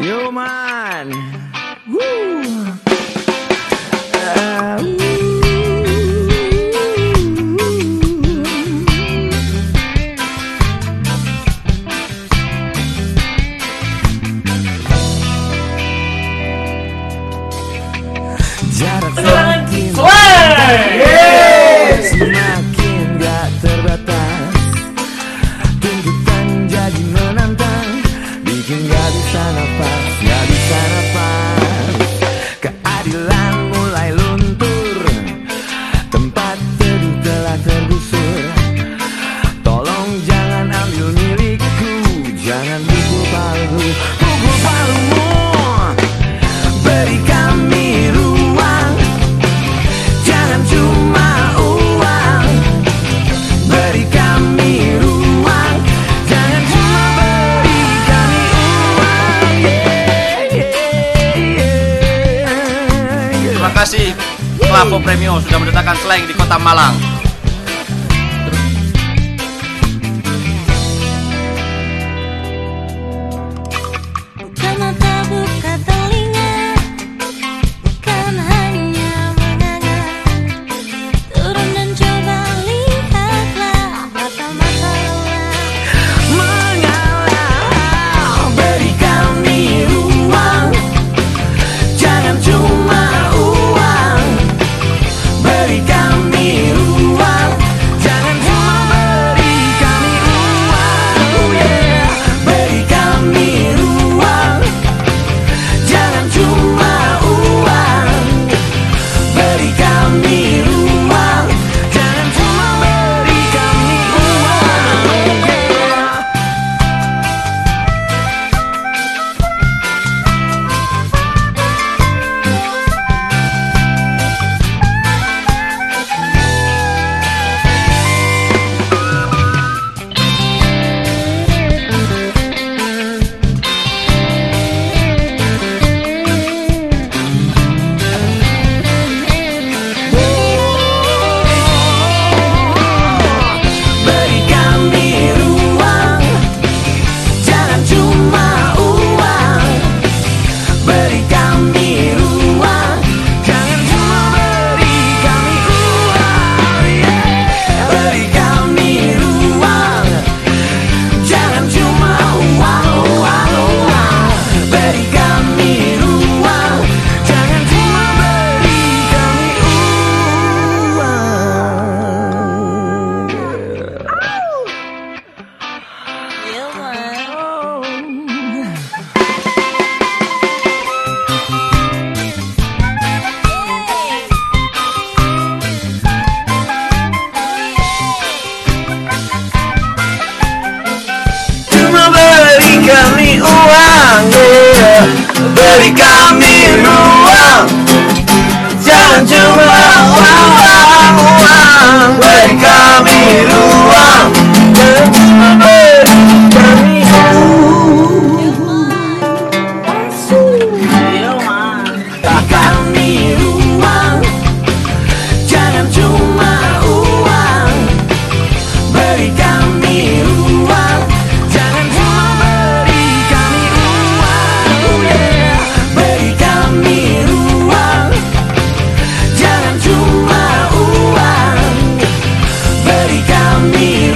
Yo man. Woo. Jarak semakin. Semakin gak terbatas Tuntutan jadi menantang Hingga di sana pas, ya di sana kasih Kelapo Premium sudah mendatangkan slang di kota Malang. per i